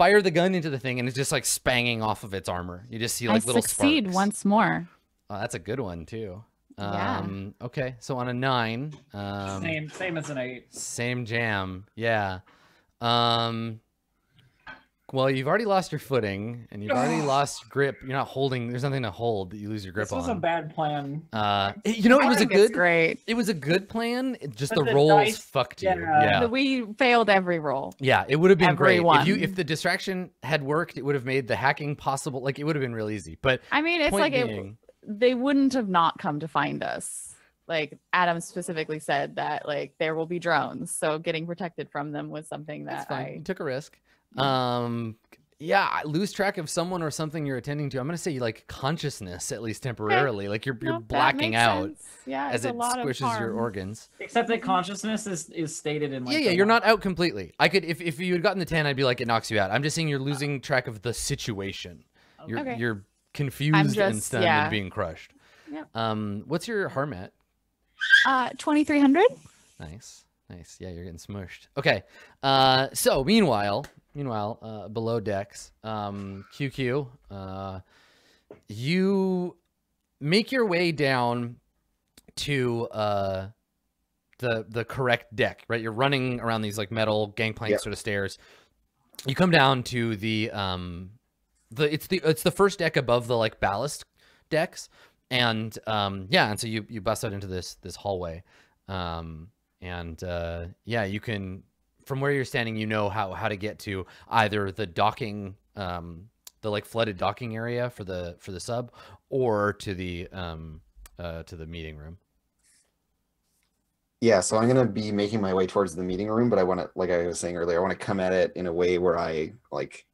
fire the gun into the thing, and it's just like spanging off of its armor. You just see like I little succeed sparks. once more. Oh, that's a good one too. Yeah. Um, okay, so on a nine, um, Same same as an eight. same jam. Yeah. Um well, you've already lost your footing and you've already [SIGHS] lost grip. You're not holding there's nothing to hold that you lose your grip on. This was a bad plan. uh you know it was a good great. it was a good plan. it- Just the the rolls dice- fucked you. yeah. Yeah. We failed every roll. Yeah, it would have been great. If you if the distraction had worked, it would have made the hacking possible. Like it would have been real easy. But I mean, it's point like it, they wouldn't have not come to find us. Like Adam specifically said that like there will be drones, so getting protected from them was something that's that fine. You I took a risk. Yeah. Um Yeah, I lose track of someone or something you're attending to. I'm gonna say like consciousness at least temporarily. Like you're you're Nope, that blacking out sense. Yeah, as it's a it lot of squishes your harm. organs. Except that consciousness is is stated in like. yeah, yeah, you're not out completely. I could if if you had gotten the 10, I'd be like it knocks you out. I'm just saying you're losing track of the situation. You're Okay. you're confused and just- stunned yeah. and being crushed. Yep. Um, what's your harm at? Uh, 2300. Nice. Nice. Yeah, you're getting smushed. Okay. Uh, so meanwhile, meanwhile, uh, below decks, um, QQ, uh, you make your way down to uh, the the correct deck, right? You're running around these like metal gangplank Yep. sort of stairs. You come down to the um, the it's the it's the first deck above the like ballast decks, and um, yeah, and so you you bust out into this this hallway, um, and uh, yeah, you can from where you're standing, you know how how to get to either the docking um, the like flooded docking area for the for the sub, or to the um, uh, to the meeting room. Yeah, so I'm gonna be making my way towards the meeting room, but I want to, like I was saying earlier, I want to come at it in a way where I like,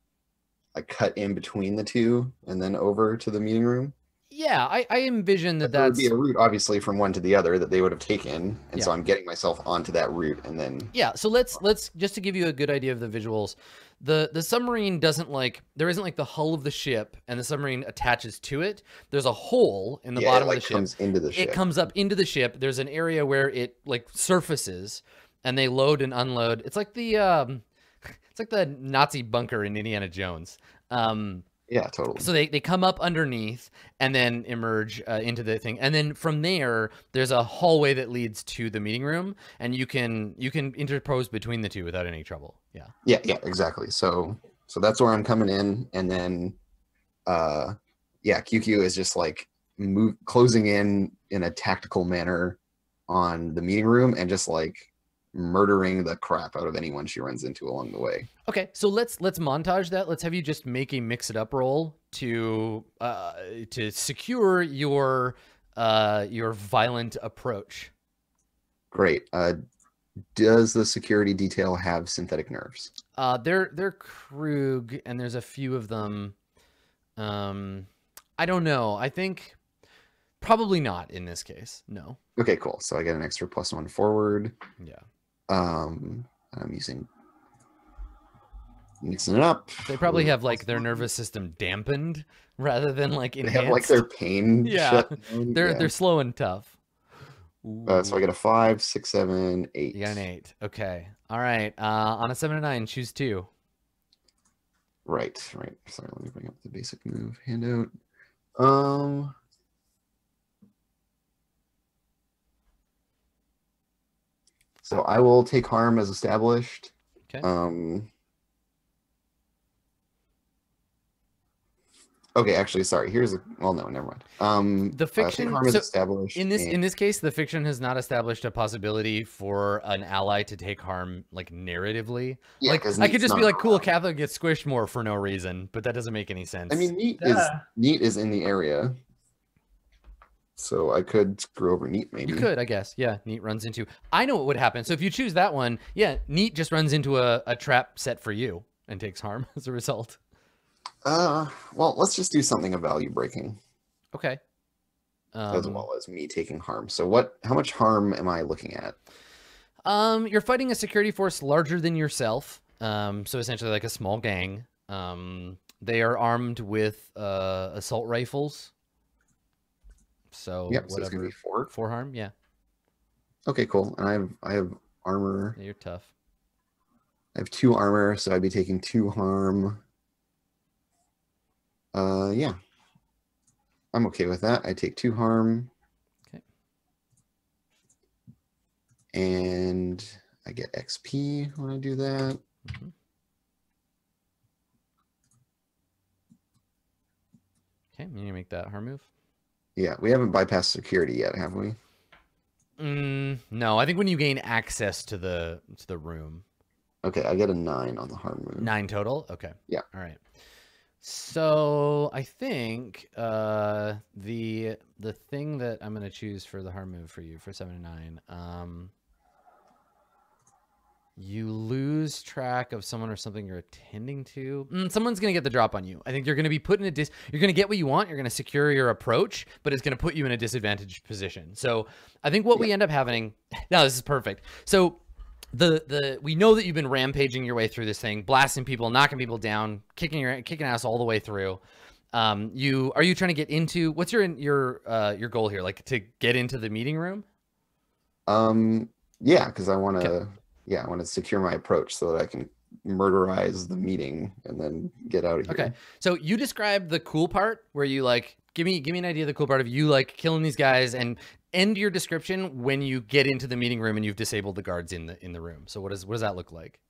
I cut in between the two and then over to the meeting room. Yeah, I, I envision that There would that's be a route, obviously, from one to the other that they would have taken, and so I'm getting myself onto that route, and then Yeah, so let's let's just to give you a good idea of the visuals. The the submarine doesn't like there isn't like the hull of the ship and the submarine attaches to it. There's a hole in the yeah, bottom it, like of the ship. comes into the ship. It comes up into the ship. There's an area where it like surfaces and they load and unload. It's like the um [LAUGHS] it's like the Nazi bunker in Indiana Jones. Um yeah, totally. so they, they come up underneath and then emerge uh, into the thing and then from there there's a hallway that leads to the meeting room and you can you can interpose between the two without any trouble yeah Yeah, yeah, exactly. So so that's where I'm coming in, and then uh yeah, QQ is just like move closing in in a tactical manner on the meeting room and just like murdering the crap out of anyone she runs into along the way. okay so let's let's montage that let's have you just make a mix it up roll to uh to secure your uh your violent approach Great. Uh does the security detail have synthetic nerves? uh they're they're krug and there's a few of them um i don't know i think probably not in this case no Okay, cool. So I get an extra plus one forward. yeah Um I'm using mixing it up. They probably have like their nervous system dampened rather than like They enhanced. have like their pain. [LAUGHS] Yeah, they're Yeah. they're slow and tough. Uh, so I get a five, six, seven, eight. you got an eight. Okay. All right. Uh, on a seven and nine, choose two. Right, right. Sorry, let me bring up the basic move handout. Um. So I will take harm as established. Okay. Um. Okay, actually, sorry. Here's a. Well, no, never mind. Um, The uh, fiction- harm is established. In this in this case, the fiction has not established a possibility for an ally to take harm like narratively. yeah, like I could just be like, cool. Cathode gets squished more for no reason, but that doesn't make any sense. I mean, neat is neat is in the area, so I could screw over neat maybe. You could, I guess. Yeah, Neat runs into. I know what would happen. So if you choose that one, yeah, Neat just runs into a, a trap set for you and takes harm [LAUGHS] as a result. Uh, well, let's just do something of value breaking Okay. as Um, well as me taking harm. So what? How much harm am I looking at? um, you're fighting a security force larger than yourself. Um, so essentially like a small gang. Um, they are armed with uh, assault rifles. So yep. So it's gonna be four. Four harm, yeah. Okay, cool. And I have I have armor. yeah. You're tough. I have two armor, so I'd be taking two harm. Uh, yeah. I'm okay with that. I take two harm. Okay. And I get XP when I do that. Mhm. Okay, you need to make that harm move. Yeah, we haven't bypassed security yet, have we? Mm, no, I think when you gain access to the to the room, Okay, I get a nine on the harm move. nine total. Okay. Yeah. All right. So I think uh, the the thing that I'm gonna choose for the harm move for you for seven and nine, um, you lose track of someone or something you're attending to. Mm, someone's gonna get the drop on you. I think you're gonna be put in a dis. You're gonna get what you want. You're gonna secure your approach, but it's gonna put you in a disadvantaged position. So I think what we end up having. [LAUGHS] Now this is perfect. So the the we know that you've been rampaging your way through this thing, blasting people, knocking people down, kicking your kicking ass all the way through. Um, you are you trying to get into what's your your uh your goal here? Like to get into the meeting room? Um, yeah, because I want to, Okay. Yeah, I want to secure my approach so that I can murderize the meeting and then get out of here. Okay. So you described the cool part where you like give me give me an idea of the cool part of you like killing these guys and end your description when you get into the meeting room and you've disabled the guards in the in the room. So what does what does that look like?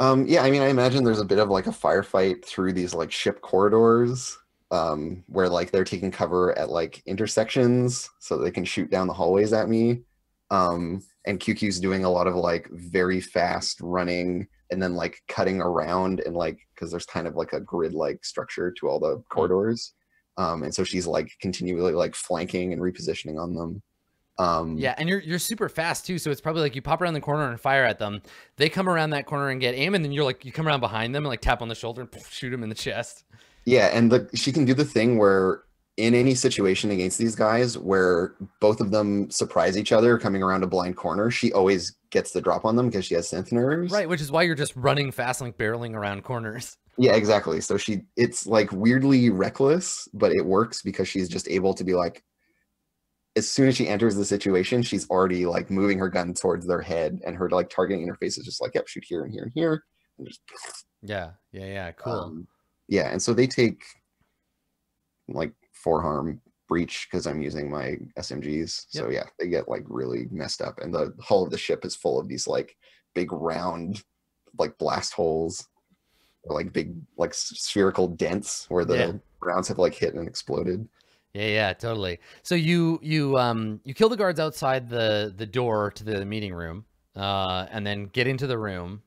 Um, yeah, I mean, I imagine there's a bit of like a firefight through these like ship corridors, um, where like they're taking cover at like intersections so they can shoot down the hallways at me. Um, and QQ's doing a lot of like very fast running and then like cutting around and like because there's kind of like a grid like structure to all the corridors. Um, and so she's like continually like flanking and repositioning on them. Um, Yeah, and you're you're super fast too, so it's probably like you pop around the corner and fire at them. They come around that corner and get aim, and then you're like you come around behind them and like tap on the shoulder and [LAUGHS] shoot them in the chest. Yeah, and the she can do the thing where in any situation against these guys where both of them surprise each other coming around a blind corner, she always gets the drop on them because she has synth nerves. Right, which is why you're just running fast, like barreling around corners. [LAUGHS] Yeah, exactly. So she it's like weirdly reckless, but it works because she's just able to be like as soon as she enters the situation, she's already like moving her gun towards their head and her like targeting interface is just like, yep, shoot here and here and here. And just Yeah, yeah, yeah. Cool. Um, yeah, and so they take like four harm breach because I'm using my SMGs. So yeah, they get like really messed up, and the hull of the ship is full of these like big round like blast holes, or like big like spherical dents where the Yeah. rounds have like hit and exploded. Yeah, yeah, totally. So you you um you kill the guards outside the the door to the meeting room, uh, and then get into the room.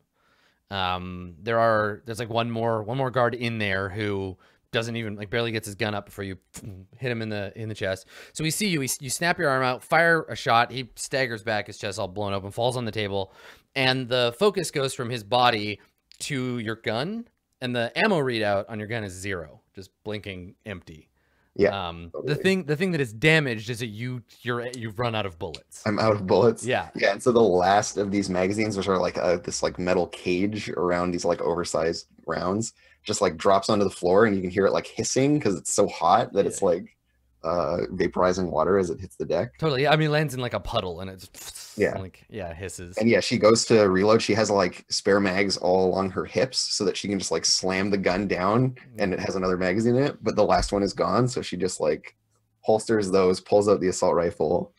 Um, there are there's like one more one more guard in there who doesn't even like barely gets his gun up before you [SNIFFS] hit him in the in the chest. So we see you, we, you snap your arm out, fire a shot. He staggers back, his chest all blown open, falls on the table, and the focus goes from his body to your gun, and the ammo readout on your gun is zero, just blinking empty. Yeah, Um, the thing the thing that is damaged is that you you're you've run out of bullets. I'm out of bullets. Yeah. Yeah, and so the last of these magazines, which are like a, this like metal cage around these like oversized rounds, just like drops onto the floor, and you can hear it like hissing because it's so hot that it's like uh vaporizing water as it hits the deck. Totally. I mean, it lands in like a puddle and it's [SNIFFS] Yeah. like yeah, hisses. And yeah, she goes to reload. She has like spare mags all along her hips so that she can just like slam the gun down and it has another magazine in it, but the last one is gone. So she just like holsters those, pulls out the assault rifle,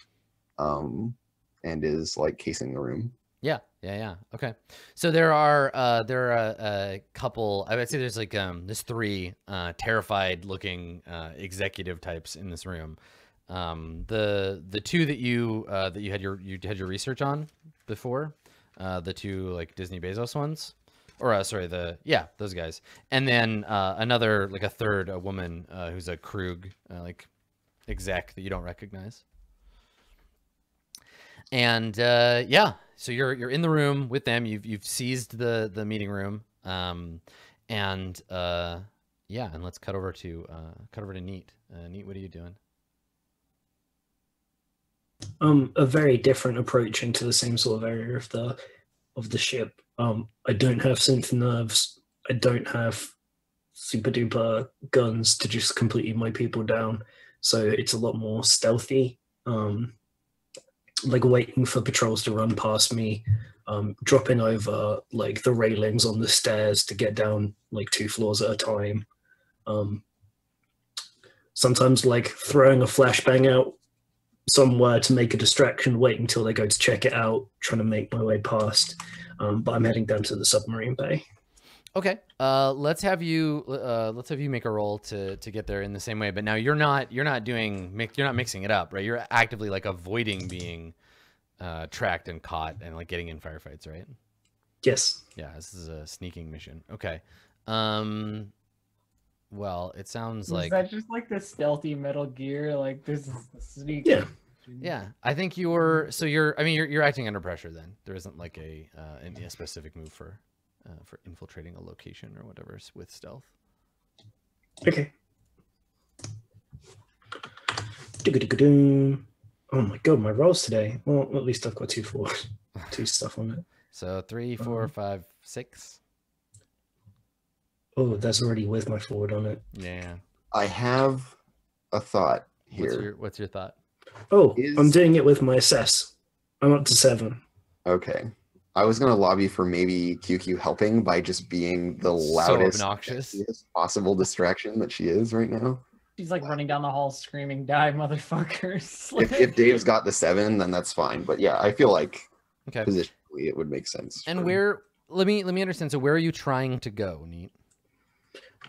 um, and is like casing the room. Yeah, yeah. Okay. So there are uh there are a, a couple I would say there's like um there's three uh terrified looking uh executive types in this room. Um the the two that you uh that you had your you had your research on before, uh the two like Disney Bezos ones. Or uh, sorry, the yeah, those guys. And then uh another like a third a woman uh who's a Krug uh, like exec that you don't recognize. And uh, yeah, so you're you're in the room with them. You've you've seized the the meeting room. Um, and uh, yeah, and let's cut over to uh, cut over to Neat. Uh, Neat, what are you doing? um a very different approach into the same sort of area of the of the ship. Um, I don't have synth nerves. I don't have super duper guns to just completely mow people down. So it's a lot more stealthy. Um, like waiting for patrols to run past me, um, dropping over like the railings on the stairs to get down like two floors at a time. Um, sometimes like throwing a flashbang out somewhere to make a distraction, wait until they go to check it out, trying to make my way past. Um, but I'm heading down to the submarine bay. Okay. Uh, let's have you uh, let's have you make a roll to to get there in the same way. But now you're not you're not doing you're not mixing it up, right? You're actively like avoiding being uh, tracked and caught and like getting in firefights, right? Yes. Yeah, this is a sneaking mission. Okay. Um. Well, it sounds Is like that just like the stealthy Metal Gear? Like this is sneak. Yeah. yeah. I think you're so you're. I mean, you're you're acting under pressure. Then there isn't like a uh, any- a specific move for uh, for infiltrating a location or whatever with stealth. Okay. Oh my god, my rolls today. Well, at least I've got two fours, [LAUGHS] two stuff on it. So three, four, Um, five, six. Oh, that's already with my forward on it. Yeah. I have a thought What's here. your What's your thought? Oh, I'm doing it with my assess. I'm up to seven. Okay. I was gonna lobby for maybe QQ helping by just being the loudest, so obnoxious. possible distraction that she is right now. She's like running down the hall screaming, "Die, motherfuckers!" [LAUGHS] If, if Dave's got the seven, then that's fine. But yeah, I feel like Okay. positionally it would make sense. And for- where? Let me let me understand. So where are you trying to go, Neat?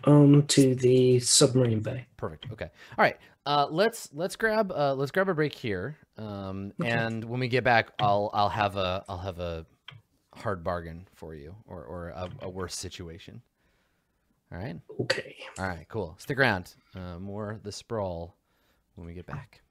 Um, to the submarine bay. Perfect. Okay. All right. Uh, let's let's grab uh, let's grab a break here. Um, Okay. and when we get back, I'll I'll have a I'll have a hard bargain for you, or or a, a worse situation. All right. Okay. All right. Cool. Stick around. Uh, more the sprawl when we get back.